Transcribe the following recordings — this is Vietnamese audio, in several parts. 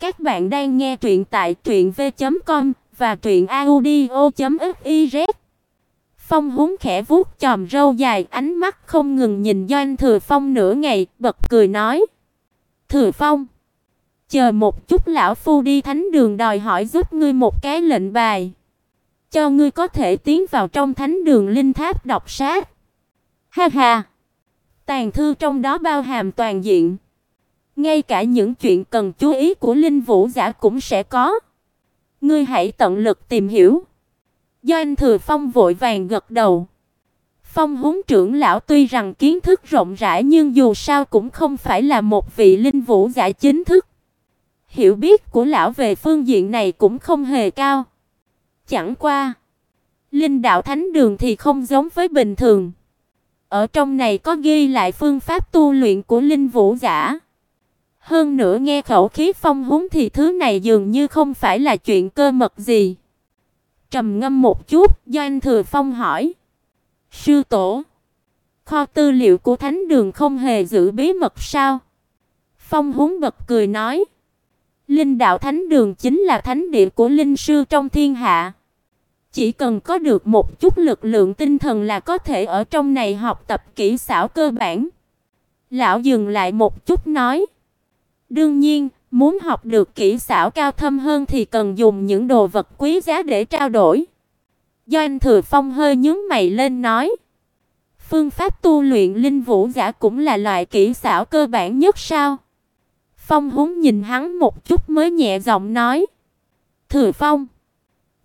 Các bạn đang nghe truyện tại truyệnv.com và truyệnaudio.fiz. Phong Húng khẽ vuốt chòm râu dài, ánh mắt không ngừng nhìn Doanh Thừa Phong nửa ngày, bật cười nói: "Thừa Phong, chờ một chút lão phu đi thánh đường đòi hỏi giúp ngươi một cái lệnh bài, cho ngươi có thể tiến vào trong thánh đường linh tháp đọc sách." Ha ha. Tàn thư trong đó bao hàm toàn diện ngay cả những chuyện cần chú ý của linh vũ giả cũng sẽ có. Ngươi hãy tận lực tìm hiểu. Doanh Thừa Phong vội vàng gật đầu. Phong huấn trưởng lão tuy rằng kiến thức rộng rãi nhưng dù sao cũng không phải là một vị linh vũ giả chính thức. Hiểu biết của lão về phương diện này cũng không hề cao. Chẳng qua, linh đạo thánh đường thì không giống với bình thường. Ở trong này có ghi lại phương pháp tu luyện của linh vũ giả. Hơn nữa nghe khẩu khí phong húng thì thứ này dường như không phải là chuyện cơ mật gì. Trầm ngâm một chút, Doanh Thừa Phong hỏi: "Sư tổ, kho tư liệu của thánh đường không hề giữ bí mật sao?" Phong húng bật cười nói: "Linh đạo thánh đường chính là thánh địa của linh sư trong thiên hạ. Chỉ cần có được một chút lực lượng tinh thần là có thể ở trong này học tập kỹ xảo cơ bản." Lão dừng lại một chút nói: Đương nhiên, muốn học được kỹ xảo cao thâm hơn thì cần dùng những đồ vật quý giá để trao đổi. Doanh Thừa Phong hơi nhướng mày lên nói: "Phương pháp tu luyện linh vũ giả cũng là loại kỹ xảo cơ bản nhất sao?" Phong Húng nhìn hắn một chút mới nhẹ giọng nói: "Thừa Phong,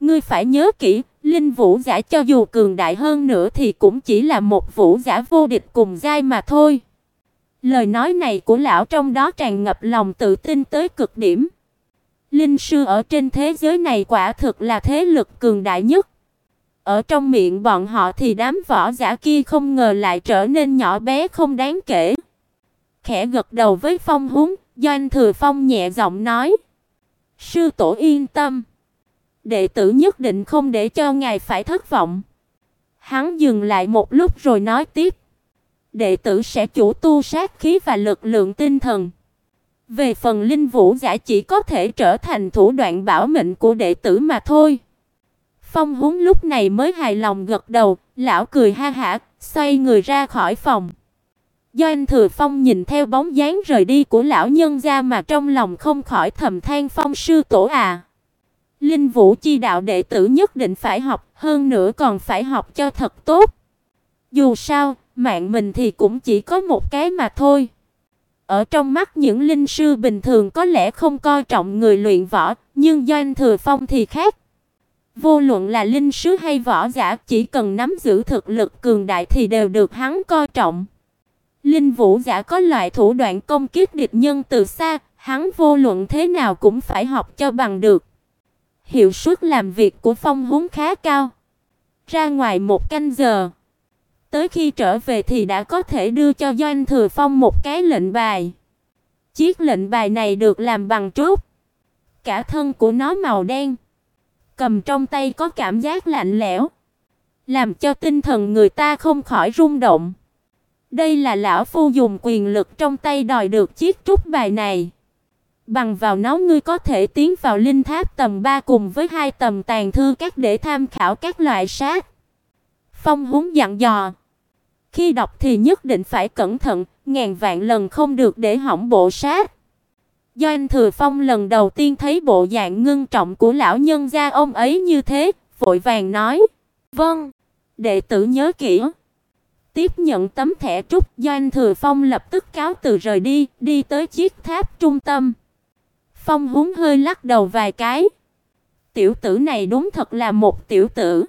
ngươi phải nhớ kỹ, linh vũ giả cho dù cường đại hơn nữa thì cũng chỉ là một vũ giả vô địch cùng giai mà thôi." Lời nói này của lão trong đó tràn ngập lòng tự tin tới cực điểm. Linh sư ở trên thế giới này quả thực là thế lực cường đại nhất. Ở trong miệng bọn họ thì đám võ giả kia không ngờ lại trở nên nhỏ bé không đáng kể. Khẽ gật đầu với Phong Húng, Doanh Thừa Phong nhẹ giọng nói: "Sư tổ yên tâm, đệ tử nhất định không để cho ngài phải thất vọng." Hắn dừng lại một lúc rồi nói tiếp: đệ tử sẽ chủ tu sát khí và lực lượng tinh thần. Về phần linh vũ giả chỉ có thể trở thành thủ đoạn bảo mệnh của đệ tử mà thôi. Phong Húng lúc này mới hài lòng gật đầu, lão cười ha hả, xoay người ra khỏi phòng. Do anh Thừa Phong nhìn theo bóng dáng rời đi của lão nhân gia mà trong lòng không khỏi thầm than Phong sư tổ à. Linh Vũ chi đạo đệ tử nhất định phải học, hơn nữa còn phải học cho thật tốt. Dù sao, Mạng mình thì cũng chỉ có một cái mà thôi. Ở trong mắt những linh sư bình thường có lẽ không coi trọng người luyện võ, nhưng Doanh Thừa Phong thì khác. Vô luận là linh sư hay võ giả, chỉ cần nắm giữ thực lực cường đại thì đều được hắn coi trọng. Linh vũ giả có loại thủ đoạn công kích địch nhân từ xa, hắn vô luận thế nào cũng phải học cho bằng được. Hiệu suất làm việc của Phong huống khá cao. Ra ngoài một canh giờ, Tới khi trở về thì đã có thể đưa cho Doanh Thừa Phong một cái lệnh bài. Chiếc lệnh bài này được làm bằng trúc. Cả thân của nó màu đen. Cầm trong tay có cảm giác lạnh lẽo, làm cho tinh thần người ta không khỏi rung động. Đây là lão phu dùng quyền lực trong tay đòi được chiếc trúc bài này. Bằng vào nó ngươi có thể tiến vào linh tháp tầng 3 cùng với hai tầm tàn thư các để tham khảo các loại sát. Phong húng dặn dò. Khi đọc thì nhất định phải cẩn thận, ngàn vạn lần không được để hỏng bộ sát. Do anh Thừa Phong lần đầu tiên thấy bộ dạng ngưng trọng của lão nhân gia ông ấy như thế, vội vàng nói: "Vâng, đệ tử nhớ kỹ." Tiếp nhận tấm thẻ trúc, Do anh Thừa Phong lập tức cáo từ rời đi, đi tới chiếc tháp trung tâm. Phong húng hơi lắc đầu vài cái. Tiểu tử này đúng thật là một tiểu tử.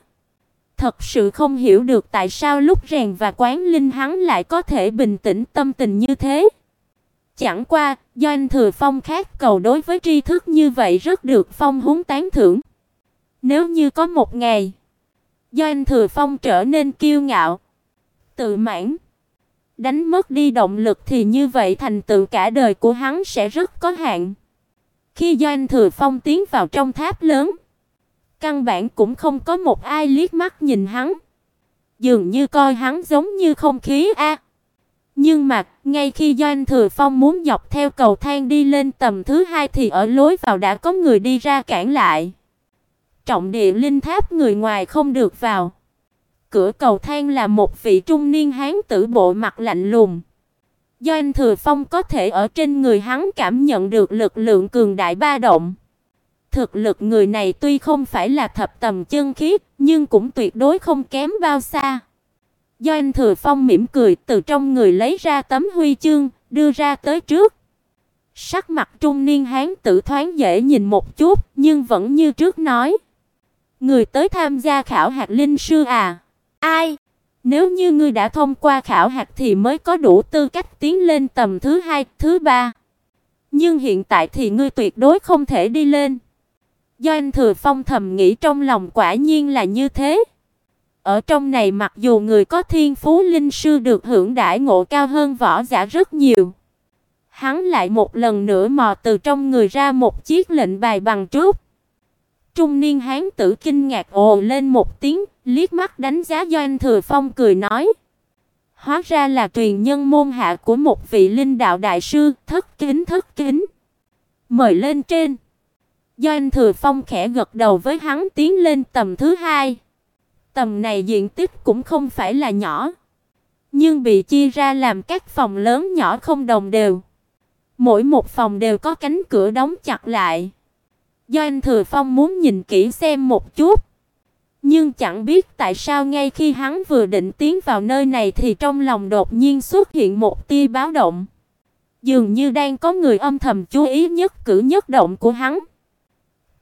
Thật sự không hiểu được tại sao lúc rèn và quán linh hắn lại có thể bình tĩnh tâm tình như thế. Chẳng qua, do anh Thừa Phong khác cầu đối với tri thức như vậy rất được Phong húng tán thưởng. Nếu như có một ngày, do anh Thừa Phong trở nên kiêu ngạo, tự mãn, đánh mất đi động lực thì như vậy thành tựu cả đời của hắn sẽ rất có hạn. Khi do anh Thừa Phong tiến vào trong tháp lớn, Căn bản cũng không có một ai liếc mắt nhìn hắn. Dường như coi hắn giống như không khí a. Nhưng mà, ngay khi Doanh Thừa Phong muốn dọc theo cầu thang đi lên tầng thứ hai thì ở lối vào đã có người đi ra cản lại. Trọng địa linh tháp người ngoài không được vào. Cửa cầu thang là một vị trung niên hán tử bộ mặt lạnh lùng. Doanh Thừa Phong có thể ở trên người hắn cảm nhận được lực lượng cường đại ba động. Thực lực người này tuy không phải là thập tầm chân khí, nhưng cũng tuyệt đối không kém bao xa. Doanh Thừa Phong mỉm cười từ trong người lấy ra tấm huy chương, đưa ra tới trước. Sắc mặt trung niên hán tử thoáng dễ nhìn một chút, nhưng vẫn như trước nói: "Người tới tham gia khảo hạt linh sư à? Ai? Nếu như ngươi đã thông qua khảo hạt thì mới có đủ tư cách tiến lên tầm thứ hai, thứ ba. Nhưng hiện tại thì ngươi tuyệt đối không thể đi lên." Doanh Thừa Phong thầm nghĩ trong lòng quả nhiên là như thế. Ở trong này mặc dù người có thiên phú linh sư được hưởng đãi ngộ cao hơn võ giả rất nhiều. Hắn lại một lần nữa mò từ trong người ra một chiếc lệnh bài bằng trúc. Trung niên hán tử kinh ngạc ồ lên một tiếng, liếc mắt đánh giá Doanh Thừa Phong cười nói: "Hóa ra là truyền nhân môn hạ của một vị linh đạo đại sư, thất kính thất kính. Mời lên trên." Doanh Thừa Phong khẽ gật đầu với hắn tiến lên tầm thứ hai. Tầm này diện tích cũng không phải là nhỏ, nhưng bị chia ra làm các phòng lớn nhỏ không đồng đều. Mỗi một phòng đều có cánh cửa đóng chặt lại. Doanh Thừa Phong muốn nhìn kỹ xem một chút, nhưng chẳng biết tại sao ngay khi hắn vừa định tiến vào nơi này thì trong lòng đột nhiên xuất hiện một tia báo động. Dường như đang có người âm thầm chú ý nhất cử nhất động của hắn.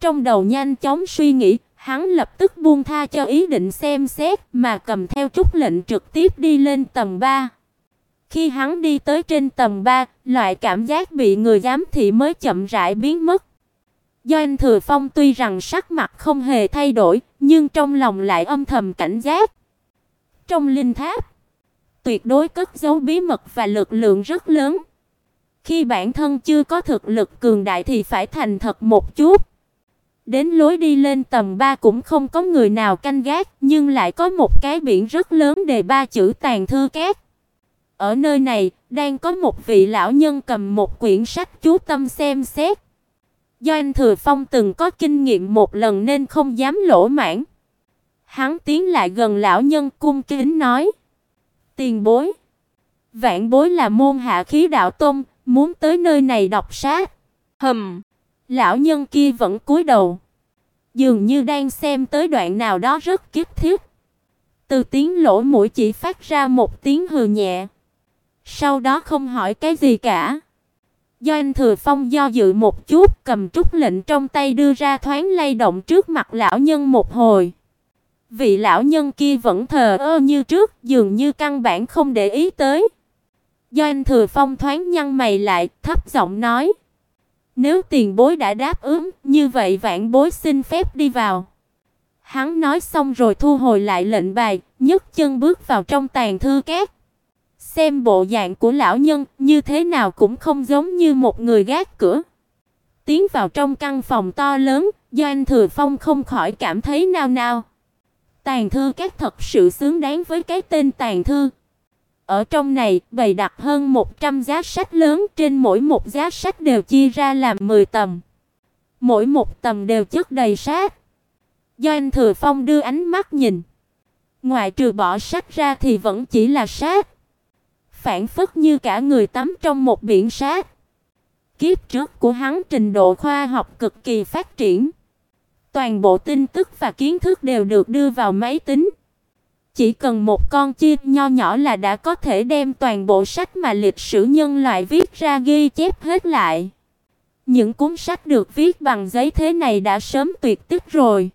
Trong đầu nhanh chóng suy nghĩ, hắn lập tức buông tha cho ý định xem xét mà cầm theo trúc lệnh trực tiếp đi lên tầng 3. Khi hắn đi tới trên tầng 3, loại cảm giác bị người giám thị mới chậm rãi biến mất. doanh Thừa Phong tuy rằng sắc mặt không hề thay đổi, nhưng trong lòng lại âm thầm cảnh giác. Trong linh tháp, tuyệt đối cất giấu bí mật và lực lượng rất lớn. Khi bản thân chưa có thực lực cường đại thì phải thành thật một chút. Đến lối đi lên tầng 3 cũng không có người nào canh gác, nhưng lại có một cái biển rất lớn đề ba chữ tàn thư két. Ở nơi này, đang có một vị lão nhân cầm một quyển sách chú tâm xem xét. Do anh Thừa Phong từng có kinh nghiệm một lần nên không dám lỗ mãn. Hắn tiến lại gần lão nhân cung kính nói: "Tiền bối, vạn bối là môn hạ khí đạo tông, muốn tới nơi này đọc sách." Hừm. Lão nhân kia vẫn cúi đầu, dường như đang xem tới đoạn nào đó rất kiếp thiết. Từ tiếng lỗ mũi chỉ phát ra một tiếng hừ nhẹ. Sau đó không hỏi cái gì cả. Do anh Thừa Phong do dự một chút, cầm trúc lệnh trong tay đưa ra thoáng lay động trước mặt lão nhân một hồi. Vị lão nhân kia vẫn thờ ơ như trước, dường như căn bản không để ý tới. Do anh Thừa Phong thoáng nhăn mày lại, thấp giọng nói: nếu tiền bối đã đáp ứng, như vậy vạn bối xin phép đi vào. Hắn nói xong rồi thu hồi lại lệnh bài, nhấc chân bước vào trong tàn thư két. Xem bộ dạng của lão nhân, như thế nào cũng không giống như một người gác cửa. Tiến vào trong căn phòng to lớn, do anh Thừa Phong không khỏi cảm thấy nao nao. Tàn thư các thật sự xứng đáng với cái tên tàn thư. Ở trong này bày đặt hơn 100 giá sách lớn, trên mỗi một giá sách đều chia ra làm 10 tầm. Mỗi một tầm đều chất đầy sách. Do anh Thừa Phong đưa ánh mắt nhìn, ngoài trừ bỏ sách ra thì vẫn chỉ là sách. Phản phất như cả người tắm trong một biển sách. Kiếp trước của hắn trình độ khoa học cực kỳ phát triển. Toàn bộ tin tức và kiến thức đều được đưa vào máy tính. Chỉ cần một con chim nho nhỏ là đã có thể đem toàn bộ sách mà lịch sử nhân loại viết ra ghi chép hết lại. Những cuốn sách được viết bằng giấy thế này đã sớm tuyệt tích rồi.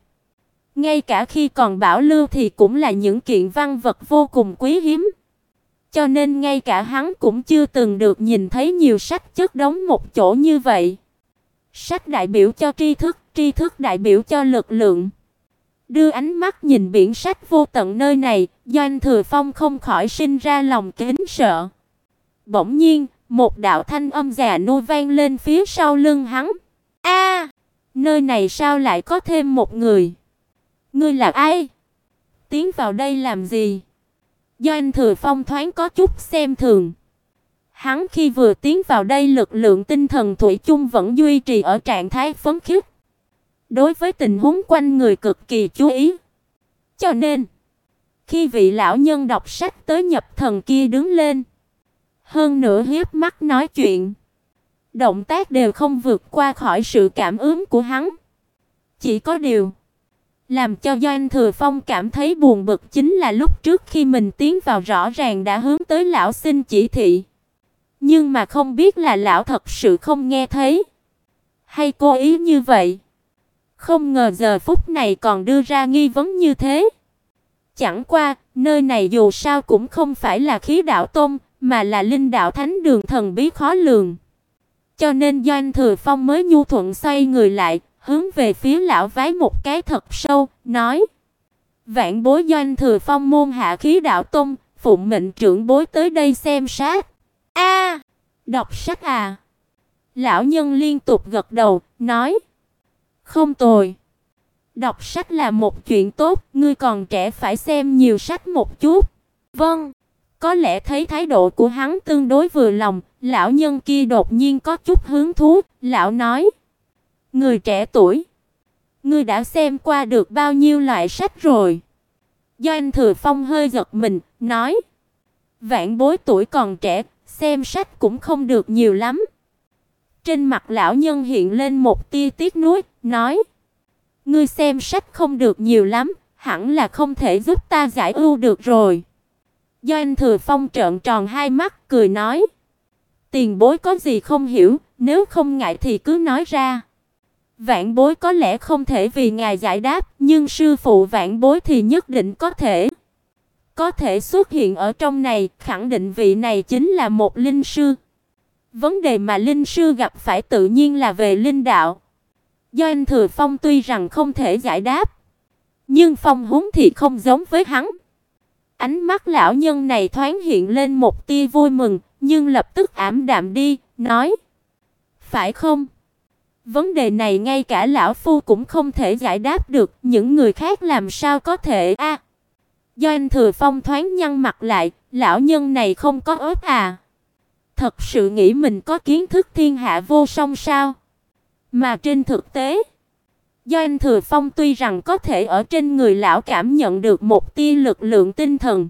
Ngay cả khi còn bảo lưu thì cũng là những kiện văn vật vô cùng quý hiếm. Cho nên ngay cả hắn cũng chưa từng được nhìn thấy nhiều sách chất đống một chỗ như vậy. Sách đại biểu cho tri thức, tri thức đại biểu cho lực lượng. Đưa ánh mắt nhìn biển sách vô tận nơi này, Doanh Thừa Phong không khỏi sinh ra lòng kính sợ. Bỗng nhiên, một đạo thanh âm già nua vang lên phía sau lưng hắn. A, nơi này sao lại có thêm một người? Ngươi là ai? Tiến vào đây làm gì? Doanh Thừa Phong thoáng có chút xem thường. Hắn khi vừa tiến vào đây lực lượng tinh thần thủy chung vẫn duy trì ở trạng thái phấn khích. Đối với tình huống quanh người cực kỳ chú ý. Cho nên, khi vị lão nhân đọc sách tới nhập thần kia đứng lên, hơn nữa hiếp mắt nói chuyện, động tác đều không vượt qua khỏi sự cảm ứng của hắn. Chỉ có điều làm cho Doanh Thừa Phong cảm thấy buồn bực chính là lúc trước khi mình tiến vào rõ ràng đã hướng tới lão xin chỉ thị. Nhưng mà không biết là lão thật sự không nghe thấy hay cố ý như vậy. Không ngờ giờ phút này còn đưa ra nghi vấn như thế. Chẳng qua, nơi này dù sao cũng không phải là khí đạo tông, mà là linh đạo thánh đường thần bí khó lường. Cho nên Doanh Thừa Phong mới nhu thuận xoay người lại, hướng về phía lão vái một cái thật sâu, nói: "Vạn bối Doanh Thừa Phong môn hạ khí đạo tông, phụng mệnh trưởng bối tới đây xem sát." A, đọc sách à? Lão nhân liên tục gật đầu, nói: "Không tồi. Đọc sách là một chuyện tốt, ngươi còn trẻ phải xem nhiều sách một chút." "Vâng." Có lẽ thấy thái độ của hắn tương đối vừa lòng, lão nhân kia đột nhiên có chút hứng thú, lão nói: "Người trẻ tuổi, ngươi đã xem qua được bao nhiêu loại sách rồi?" Doanh Thừa Phong hơi giật mình, nói: "Vạn bối tuổi còn trẻ, xem sách cũng không được nhiều lắm." Trên mặt lão nhân hiện lên một tia tiếc nuối, nói: "Ngươi xem sách không được nhiều lắm, hẳn là không thể giúp ta giải ưu được rồi." Doanh Thừa Phong trợn tròn hai mắt, cười nói: "Tiền bối có gì không hiểu, nếu không ngại thì cứ nói ra." Vạn Bối có lẽ không thể vì ngài giải đáp, nhưng sư phụ Vạn Bối thì nhất định có thể. Có thể xuất hiện ở trong này, khẳng định vị này chính là một linh sư. Vấn đề mà linh sư gặp phải tự nhiên là về linh đạo. Do anh Thừa Phong tuy rằng không thể giải đáp, nhưng Phong huống thì không giống với hắn. Ánh mắt lão nhân này thoáng hiện lên một tia vui mừng, nhưng lập tức ảm đạm đi, nói: "Phải không? Vấn đề này ngay cả lão phu cũng không thể giải đáp được, những người khác làm sao có thể a?" À, do anh Thừa Phong thoáng nhăn mặt lại, lão nhân này không có ớt à? Thật sự nghĩ mình có kiến thức thiên hạ vô song sao? Mà trên thực tế, do anh Thừa Phong tuy rằng có thể ở trên người lão cảm nhận được một tia lực lượng tinh thần,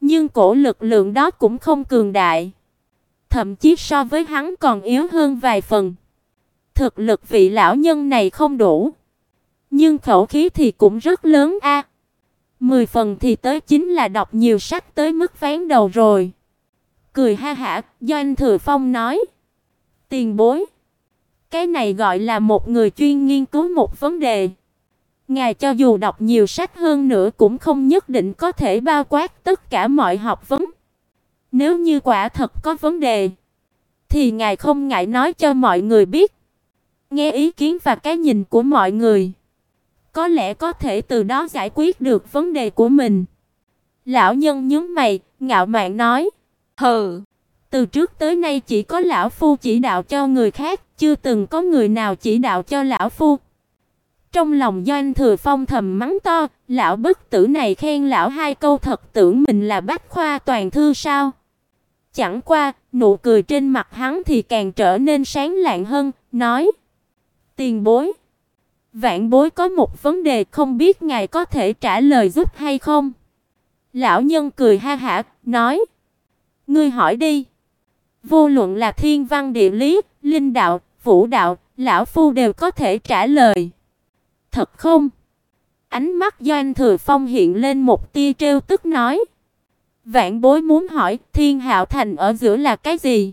nhưng cổ lực lượng đó cũng không cường đại, thậm chí so với hắn còn yếu hơn vài phần. Thực lực vị lão nhân này không đủ, nhưng khẩu khí thì cũng rất lớn a. Mười phần thì tới chính là đọc nhiều sách tới mức ván đầu rồi. Cười ha hả, Doanh Thừa Phong nói: "Tiền bối, cái này gọi là một người chuyên nghiên cứu một vấn đề. Ngài cho dù đọc nhiều sách hơn nữa cũng không nhất định có thể bao quát tất cả mọi học vấn. Nếu như quả thật có vấn đề, thì ngài không ngại nói cho mọi người biết, nghe ý kiến và cái nhìn của mọi người, có lẽ có thể từ đó giải quyết được vấn đề của mình." Lão nhân nhướng mày, ngạo mạn nói: "Hừ, từ trước tới nay chỉ có lão phu chỉ đạo cho người khác, chưa từng có người nào chỉ đạo cho lão phu." Trong lòng Doanh Thừa Phong thầm mắng to, lão bất tử này khen lão hai câu thật tưởng mình là bách khoa toàn thư sao? Chẳng qua, nụ cười trên mặt hắn thì càng trở nên sáng lạng hơn, nói: "Tiền bối, vạn bối có một vấn đề không biết ngài có thể trả lời giúp hay không?" Lão nhân cười ha hả, nói: "Ngươi hỏi đi." Vô luận là thiên văn địa lý, linh đạo, vũ đạo, lão phu đều có thể trả lời. Thật không? Ánh mắt Doanh Thừa Phong hiện lên một tia trêu tức nói: "Vạn Bối muốn hỏi, Thiên Hạo Thành ở giữa là cái gì?"